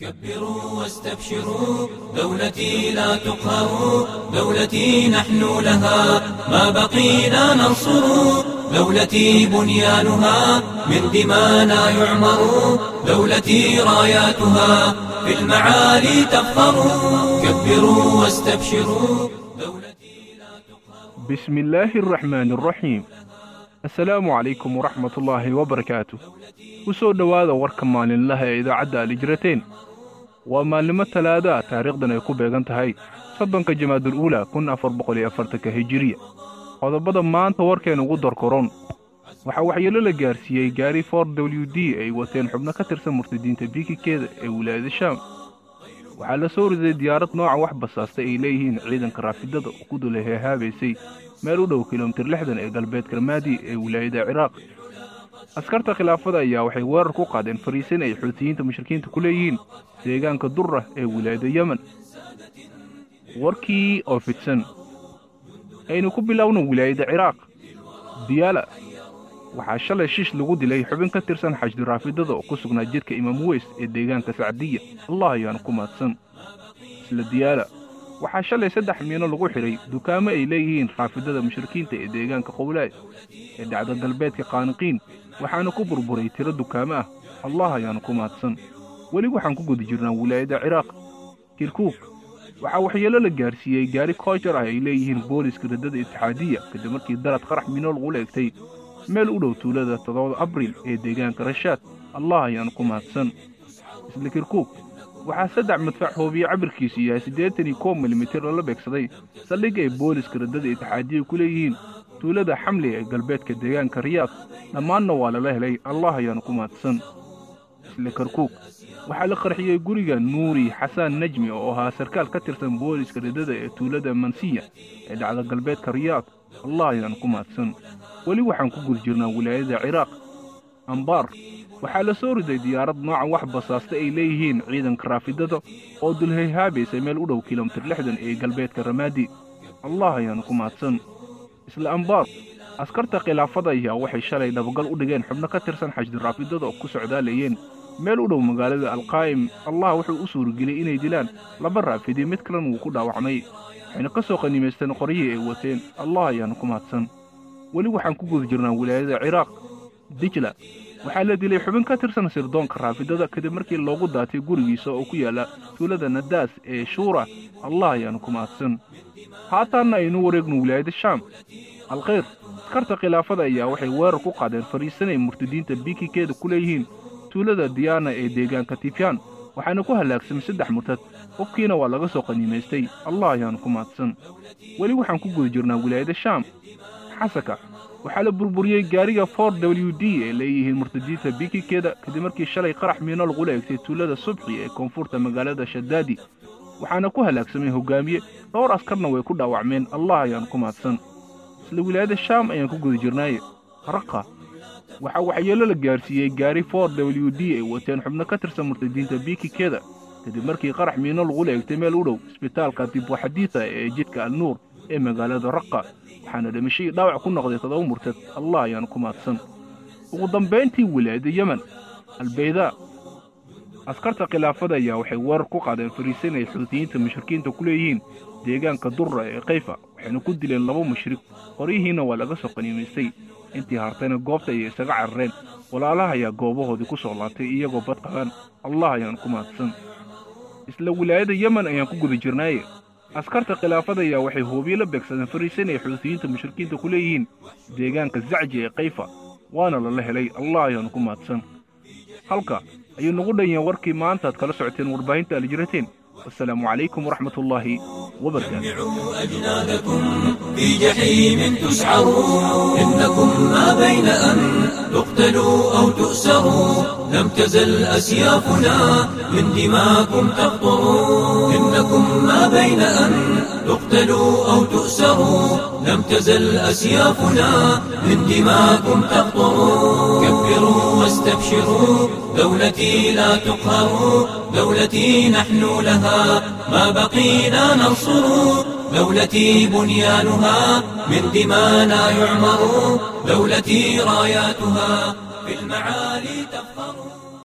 كبروا واستبشروا دولتي لا تقهروا دولتي نحن لها ما بقينا ننصر. دولتي بنيانها من دمانا يعمر. دولتي راياتها في المعالي تفخر. كبروا واستبشروا دولتي لا تقهروا بسم الله الرحمن الرحيم. Asalaamu calaykum waraxmatullaahi wabarakaatu ku soo dhowaada warka maalinlaha ee idaacadda alijrateen waa maalnimo talaada taariikhdan ay ku beegan tahay soddonka jamaadul uula kun afar boqol iyo afartanka hijiriya. Qodobada maanta warkeen ugu darkoron. Waxaa waxyeelo la gaarsiiyey gaari for w d ay wateen xubno ka tirsan murtadiinta bikikeeda ee wilaayada shaam waxaa la soo riday diyaarad nooca wax basaasta ay leeyihiin ciidanka raafidada oo ku dula heehaabaysay meel u dhow kilomitir lixdan ee galbeedka ramaadi ee wilaayada ciraaq. Askarta khilaafada ayaa waxay weerar ku qaadeen fariisin ay xuutiyiinta mushrikiinta ku leeyihiin deegaanka durra ee wilaayada yemen. Warkii oo fidsan aynu ku bilowno wilaayada ciraaq. Diyaala waxaa shalay shish lagu dilay xubin ka tirsan xashdi raafidada oo ku sugnaa jidka imaam weys ee deegaanka sacdiya. Allah ayaanu ku mahadsan isla diyaala waxaa shalay saddex miino lagu xidhay dukaamo ay leeyihiin raafidada mushrikiinta ee deegaanka qowlaay ee dhacda galbeedka qaaniqiin. Waxaana ku burburay tiro dukaamo ah. Allah ayaanu ku mahadsan weli waxaan ku guda jirnaa wilaayada ciraaq kirkuuk. Waxaa waxyeelo la gaarsiiyey gaari koojar ah ay leeyihiin booliska riddada itixaadiya kadib markii darad qarax miino lagula egtay meel u dhow tuulada toddobada abriil ee deegaanka rashaad allah ayaanu ku mahadsan isla kirkuuk waxaa saddex madfac hoobiye cabirkiisu yahay siddeetan iyo kow milimitir lala beegsaday saldhig ay booliska riddada itixaadiya ku leeyihiin. Tuulada xamli ee galbeedka deegaanka riyaad dhammaanna waa lala helay allah ayaanu ku mahadsan isla karkuuk waxaa la qarxiyey guriga nuuri xasaan najmi oo ahaa sarkaal ka tirsan booliska riddada ee tuulada mansiya ee dhacda galbeedka riyaad allah ayaanu ku mahadsan. Weli waxaan ku guda jirnaa wilaayada ciraaq. Ambaar waxaa la soo riday diyaarad nooca wax basaasta ay leeyihiin ciidanka raafidada oo dulhayhaabaysay meel u dhow kilomitir lixdan ee galbeedka ramaadi. Allah ayaanu ku mahadsan. Isla ambaar askarta khilaafada ayaa waxay shalay dhabagal u dhigeen xubno ka tirsan xashdi raafidada oo ku socdaalayeen meel u dhow magaalada alqaa'im allah wuxuu u suurageliyey inay dilaan laba raafidi mid kalena wuu ku dhaawacmay waxayna ka soo qanimaysteen qoryihii ay wateen. Allah ayaanu ku mahadsan. Weli waxaan ku guda jirnaa wilaayada ciraaq dijla. Waxaa la dilay xubin ka tirsan sirdoonka raafidada kadib markii loogu daatay gurigiisa oo ku yaalla tuulada nadaas ee shuura. Allah ayaanu ku mahadsan. Haataanna aynu wareegno wilaayada shaam. Alkhayr askarta khilaafada ayaa waxay weerar ku qaadeen fariisanay murtadiinta bikikeeda ku leeyihiin tuulada diyaana ee deegaanka tifyaan waxaana ku halaagsamay saddex murtad. Qofkiina waa laga soo qaniimaystay. Allah ayaanu ku mahadsan weli waxaan ku guda jirnaa wilaayada shaam. Xasaka waxaa la burburiyey gaariga for w d ee leeyihiin murtadiinta bikikeeda kadib markii shalay qarax miino lagula egtay tuulada subxi ee koonfurta magaalada shadaadi waxaana ku halaagsamay hogaamiye. Dhowr askarna way ku dhaawacmeen. Allah ayaanu ku mahadsan isla wilaayada shaam ayaan ku guda jirnaaye. Raqa waxaa waxyeelo la gaarsiiyey gaari for w d ay wateen xubno ka tirsan murtadiinta bikikeeda kadib markii qarax miino lagula egtay meel u dhow isbitaalka dibwaxadiida ee jidka alnuur ee magaalada raqa waxaana dhimashadii dhaawac ku noqday toddoba murtad allah ayaanu ku mahadsan ugu dambayntii wilaayada yemen albaydaa askarta khilaafada ayaa waxay weerar ku qaadeen fariisan ay xuutiyiinta mushrikiinta ku leeyihiin deegaanka durra ee kayfa waxayna ku dileen laba mushrik qoryihiinna waa laga soo qaniimaystay intii hartayna goobta ayay isaga carareen walaalaha ayaa goobahoodii ku soo laabtay iyagoo bad qabaan allah ayaanu ku mahadsan isla wilaayada yemen ayaan ku guda jirnaaye askarta khilaafada ayaa waxay hoobiye la beegsadeen fariisan ay xuutiyiinta mushrikiinta ku leeyihiin. Deegaanka zacji ee kayfa waana lala helay. Allah ayaanu ku mahadsan halka ayuu nagu dhanyeen warkii maanta aad kala socoteen warbaahinta alijrateen wasalaamu calaykum waraxmat ullaahi wabarakaatu جمعوا أجنادكم في جحيم تسعروا إنكم ما بين أن تقتلوا أو تؤسروا. لم تزل أسيافنا من دماكم إنكم ما بين أن تقتلوا أو تؤسروا لم تزل أسيافنا من دماكم تقطروا. كبروا واستبشروا دولتي لا تقهروا. دولتي نحن لها ما بقينا ننصر. دولتي بنيانها من دمانا يعمر. دولتي راياتها في المعالي تفخر.